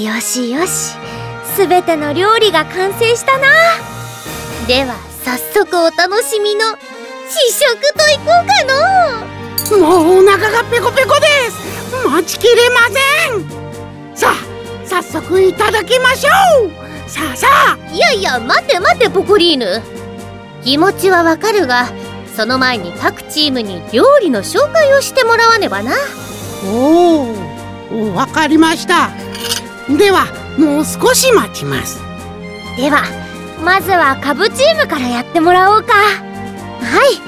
よしよし。すべての料理が完成したな。では早速お楽しみの試食といこうかの。もうお腹がペコペコです。待ちきれません。さあ早速いただきましょう。さあさあ。いやいや待て待てポコリーヌ。気持ちはわかるがその前に各チームに料理の紹介をしてもらわねばな。おおわかりましたではもう少し待ちます。ではまずはカブチームからやってもらおうか。はい。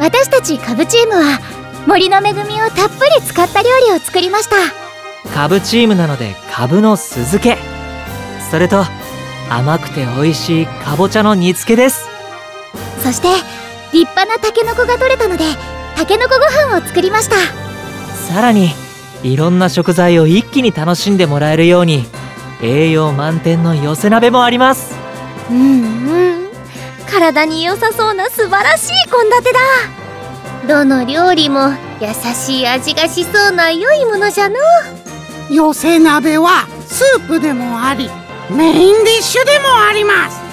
私たちカブチームは森の恵みをたっぷり使った料理を作りました。カブチームなのでカブの酢漬け。それと甘くて美味しいかぼちゃの煮付けです。そして立派なタケノコが取れたのでタケノコご飯を作りました。さらにいろんな食材を一気に楽しんでもらえるように栄養満点の寄せ鍋もあります。うんうん。体に良さそうな素晴らしい献立だ。どの料理も優しい味がしそうな良いものじゃの。寄せ鍋はスープでもありメインディッシュでもあります。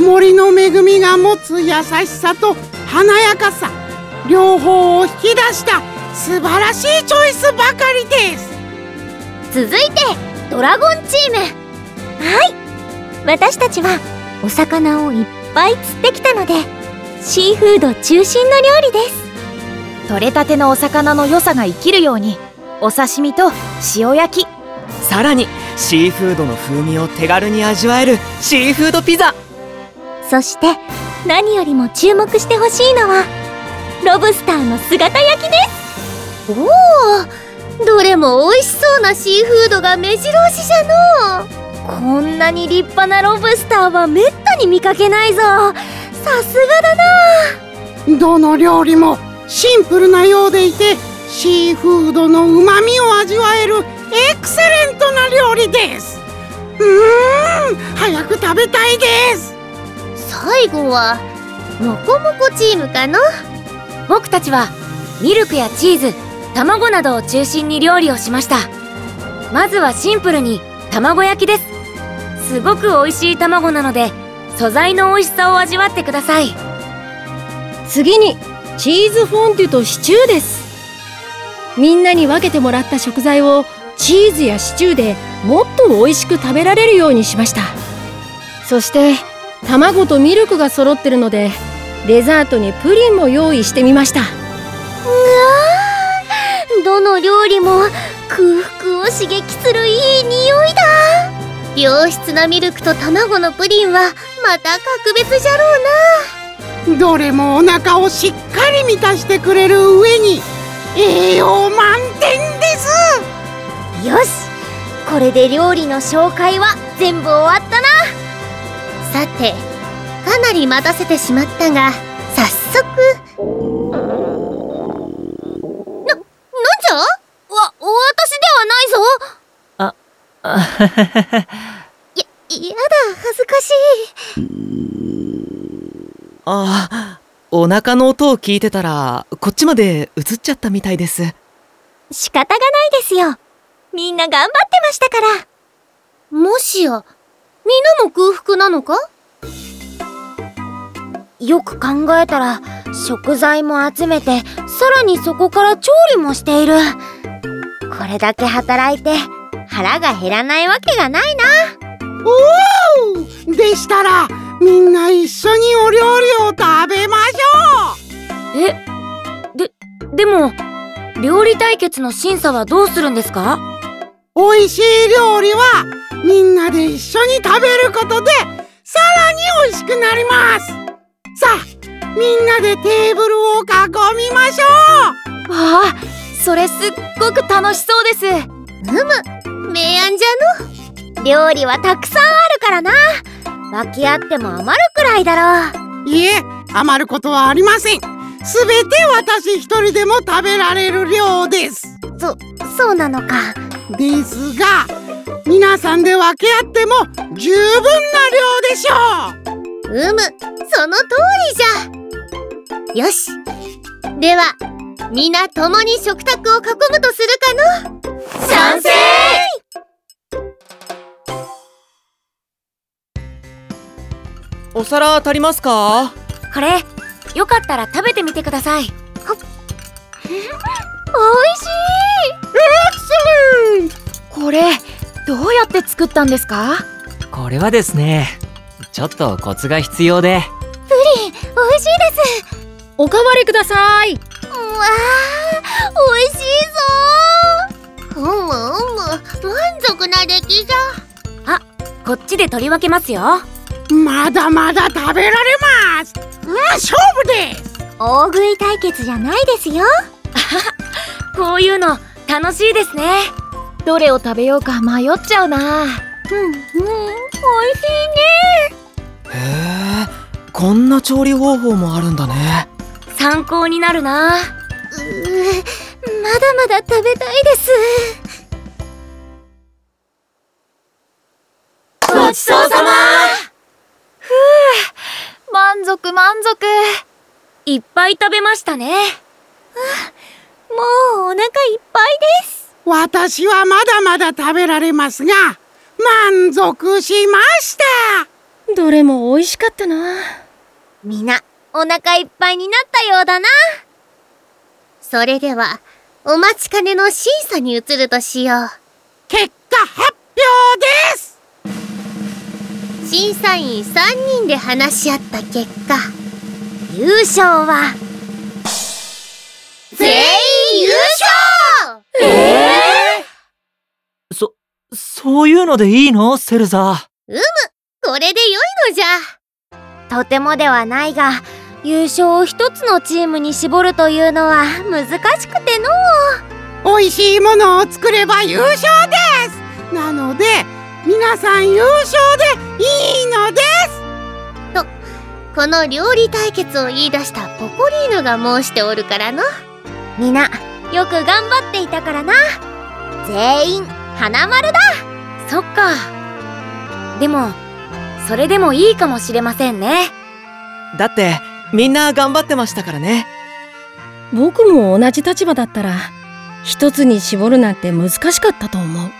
森の恵みが持つ優しさと華やかさ両方を引き出した素晴らしいチョイスばかりです。続いてドラゴンチーム。はい。私たちはお魚をいっぱい釣ってきたのでシーフード中心の料理です。取れたてのお魚の良さが生きるようにお刺身と塩焼き。さらにシーフードの風味を手軽に味わえるシーフードピザ。そして何よりも注目してほしいのはロブスターの姿焼きですおおどれも美味しそうなシーフードが目白押しじゃの。こんなに立派なロブスターはめったに見かけないぞ。さすがだな。どの料理もシンプルなようでいてシーフードのうまみを味わえるエクセレントな料理です。うーん早く食べたいです。最後はモコモコチームかの僕たちはミルクやチーズ卵などを中心に料理をしました。まずはシンプルに卵焼きです。すごく美味しい卵なので素材の美味しさを味わってください。次にチーズフォンデュとシチューです。みんなに分けてもらった食材をチーズやシチューでもっと美味しく食べられるようにしました。そして卵とミルクが揃ってるのでデザートにプリンも用意してみました。うわーどの料理も空腹を刺激するいい匂いだ。良質なミルクと卵のプリンはまた格別じゃろうな。どれもお腹をしっかり満たしてくれる上に栄養満点です。よしこれで料理の紹介は全部終わったな。さてかなり待たせてしまったが早速な、なんじゃわ、私ではないぞあははは や、やだ、恥ずかしい。ああお腹の音を聞いてたらこっちまで映っちゃったみたいです。仕方がないですよ。みんな頑張ってましたから。もしやみんなも空腹なのか？よく考えたら食材も集めてさらにそこから調理もしている。これだけ働いて腹が減らないわけがないな。おおでしたらみんな一緒にお料理を食べましょえででも料理対決の審査はどうするんですか？う美味しい料理はみんなで一緒に食べることでさらに美味しくなります!さあみんなでテーブルを囲みましょわあそれすっごく楽しそうですうむ。明暗じゃの。料理はたくさんあるからな。分け合っても余るくらいだろうう。いえ余ることはありません。すべて私一人でも食べられる量です。そそうなのか。ですが皆さんで分け合っても十分な量でしょう。うむその通りじゃ。よし。では皆共に食卓を囲むとするかの？賛成！お皿足りますか？これよかったら食べてみてください。美味しい！エクセレこれどうやって作ったんですか？これはですねちょっとコツが必要で。プリン美味しいです。おかわりください。わあ美味しいぞ。うむうむ。満足な出来じこっちで取り分けますよ。まだまだ食べられます。うん勝負です。ゃ大食い対決じゃないですよ。こういうの楽しいですね。どれを食べようか迷っちゃうな。うんうん美味しいね。へえこんな調理方法もあるんだね。参考になるなまだまだ食べたいです。ごちそうさま。満足満足。いっぱい食べましたね。もうお腹いっぱいです。私はまだまだ食べられますが満足しました。どれも美味しかったな。みんなお腹いっぱいになったようだなそれではお待ちかねの審査に移るとしよう。結果発表です！審査員3人で話し合った結果優勝は全員優勝！そそういうのでいいの？セルザこれで良いのじゃ。とてもではないが優勝を一つのチームに絞るというのは難しくての美味しいものを作れば優勝です。なので皆さん優勝でいいのです。この料理対決を言い出したポコリーヌが申しておるからの。みなよく頑張っていたからな。全員花丸だ。そっか。でもそれでもいいかもしれませんね。だってみんな頑張ってましたからね。僕も同じ立場だったら一つに絞るなんて難しかったと思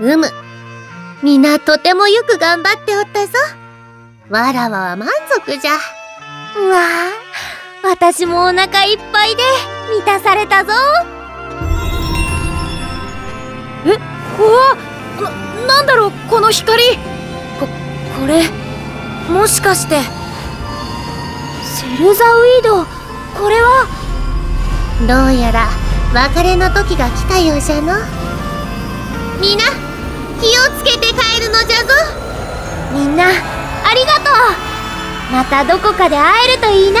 う。うむ。みんなとてもよく頑張っておったぞ。わらわは満足じゃ。うわあ私もお腹いっぱいで満たされたぞ。うわな、なんだろうこの光。こ、これもしかして。セルザウィード。これは？どうやら別れの時が来たようじゃの。みんな気をつけて帰るのじゃぞ。みんなありがとう。またどこかで会えるといいな